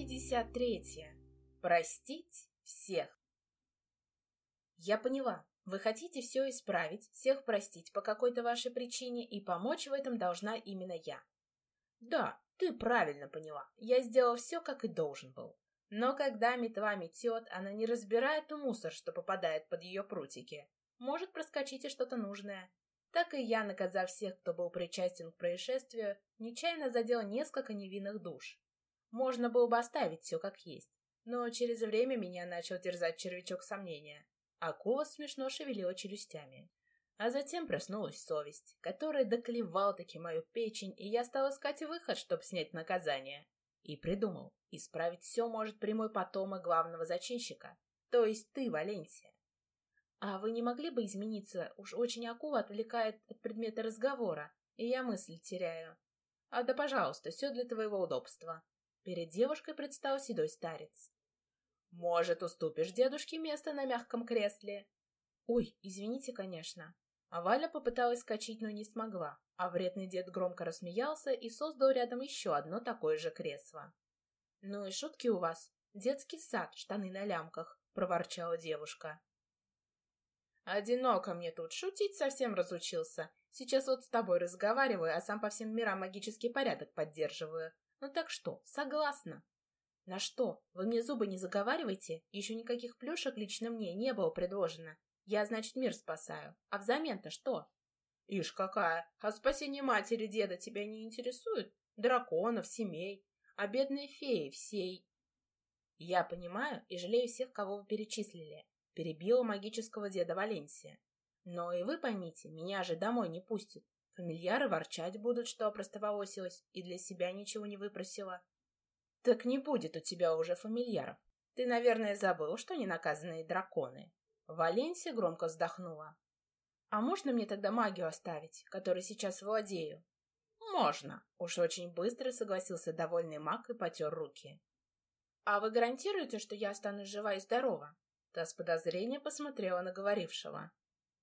53. Простить всех. Я поняла. Вы хотите все исправить, всех простить по какой-то вашей причине, и помочь в этом должна именно я. Да, ты правильно поняла. Я сделал все, как и должен был. Но когда метва метет, она не разбирает ту мусор, что попадает под ее прутики. Может проскочить и что-то нужное. Так и я, наказав всех, кто был причастен к происшествию, нечаянно задел несколько невинных душ. Можно было бы оставить все как есть, но через время меня начал терзать червячок сомнения. Акула смешно шевелила челюстями. А затем проснулась совесть, которая доклевал таки мою печень, и я стал искать выход, чтобы снять наказание. И придумал, исправить все может прямой потомок главного зачинщика, то есть ты, Валенсия. А вы не могли бы измениться? Уж очень акула отвлекает от предмета разговора, и я мысль теряю. А да, пожалуйста, все для твоего удобства. Перед девушкой предстал седой старец. «Может, уступишь дедушке место на мягком кресле?» «Ой, извините, конечно». А Валя попыталась скачать, но не смогла, а вредный дед громко рассмеялся и создал рядом еще одно такое же кресло. «Ну и шутки у вас. Детский сад, штаны на лямках», — проворчала девушка. «Одиноко мне тут. Шутить совсем разучился. Сейчас вот с тобой разговариваю, а сам по всем мирам магический порядок поддерживаю. Ну так что, согласна? На что? Вы мне зубы не заговаривайте? Еще никаких плюшек лично мне не было предложено. Я, значит, мир спасаю. А взамен-то что? Ишь какая! А спасение матери деда тебя не интересует? Драконов, семей, а бедные феи всей... Я понимаю и жалею всех, кого вы перечислили. Перебила магического деда Валенсия. Но и вы поймите, меня же домой не пустят. Фамильяры ворчать будут, что опростоволосилась и для себя ничего не выпросила. Так не будет у тебя уже фамильяров. Ты, наверное, забыл, что не наказанные драконы. Валенсия громко вздохнула. А можно мне тогда магию оставить, которой сейчас владею? Можно. Уж очень быстро согласился довольный маг и потер руки. А вы гарантируете, что я останусь жива и здорова? Та с подозрением посмотрела на говорившего.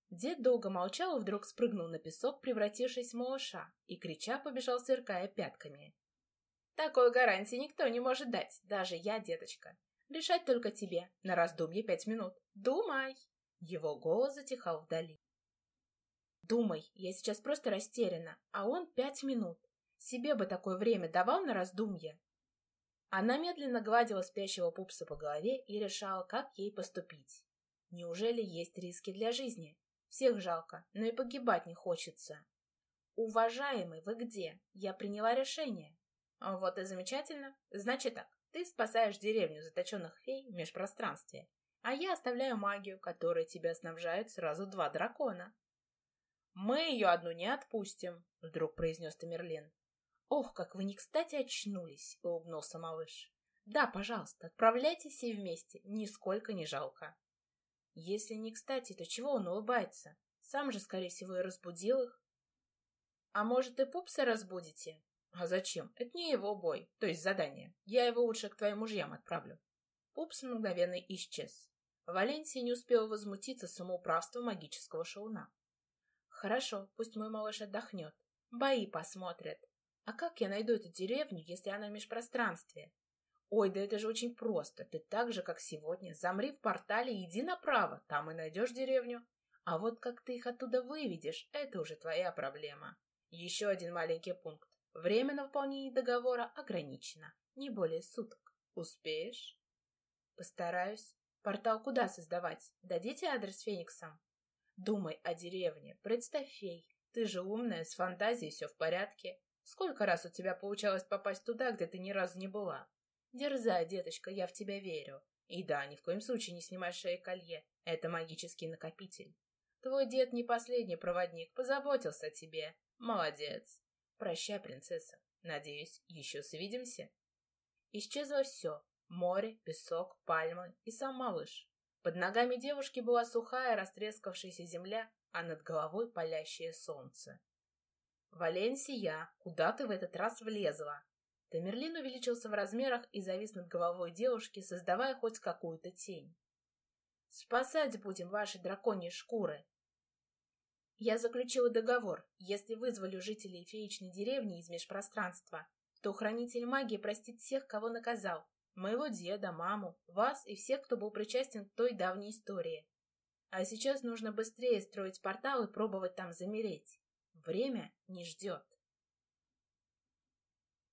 Дед долго молчал и вдруг спрыгнул на песок, превратившись в малыша, и, крича, побежал, сверкая пятками. «Такой гарантии никто не может дать, даже я, деточка. Решать только тебе, на раздумье пять минут. Думай!» Его голос затихал вдали. «Думай, я сейчас просто растеряна, а он пять минут. Себе бы такое время давал на раздумье?» Она медленно гладила спящего пупса по голове и решала, как ей поступить. Неужели есть риски для жизни? Всех жалко, но и погибать не хочется. Уважаемый, вы где? Я приняла решение. Вот и замечательно. Значит так, ты спасаешь деревню заточенных фей в межпространстве, а я оставляю магию, которой тебя снабжают сразу два дракона. Мы ее одну не отпустим, вдруг произнес Тамерлин. Ох, как вы не кстати очнулись, улыбнулся малыш. Да, пожалуйста, отправляйтесь все вместе, нисколько не жалко. Если не кстати, то чего он улыбается? Сам же, скорее всего, и разбудил их. А может, и пупса разбудите? А зачем? Это не его бой, то есть задание. Я его лучше к твоим мужьям отправлю. Пупс мгновенно исчез. Валенсия не успела возмутиться самоуправством магического шауна. Хорошо, пусть мой малыш отдохнет. Бои посмотрят. А как я найду эту деревню, если она в межпространстве? Ой, да это же очень просто. Ты так же, как сегодня, замри в портале и иди направо, там и найдешь деревню. А вот как ты их оттуда выведешь, это уже твоя проблема. Еще один маленький пункт. Время на выполнение договора ограничено. Не более суток. Успеешь? Постараюсь. Портал куда создавать? Дадите адрес Фениксам? Думай о деревне. Представь фей. Ты же умная, с фантазией все в порядке. Сколько раз у тебя получалось попасть туда, где ты ни разу не была? Дерзай, деточка, я в тебя верю. И да, ни в коем случае не снимай шеи колье. Это магический накопитель. Твой дед не последний проводник, позаботился о тебе. Молодец. Прощай, принцесса. Надеюсь, еще свидимся. Исчезло все. Море, песок, пальмы и сам малыш. Под ногами девушки была сухая, растрескавшаяся земля, а над головой палящее солнце. «Валенсия, куда ты в этот раз влезла?» Тамерлин увеличился в размерах и завис над головой девушки, создавая хоть какую-то тень. «Спасать будем ваши драконьи шкуры!» Я заключила договор. Если вызволю жителей феечной деревни из межпространства, то хранитель магии простит всех, кого наказал. Моего деда, маму, вас и всех, кто был причастен к той давней истории. А сейчас нужно быстрее строить портал и пробовать там замереть. Время не ждет.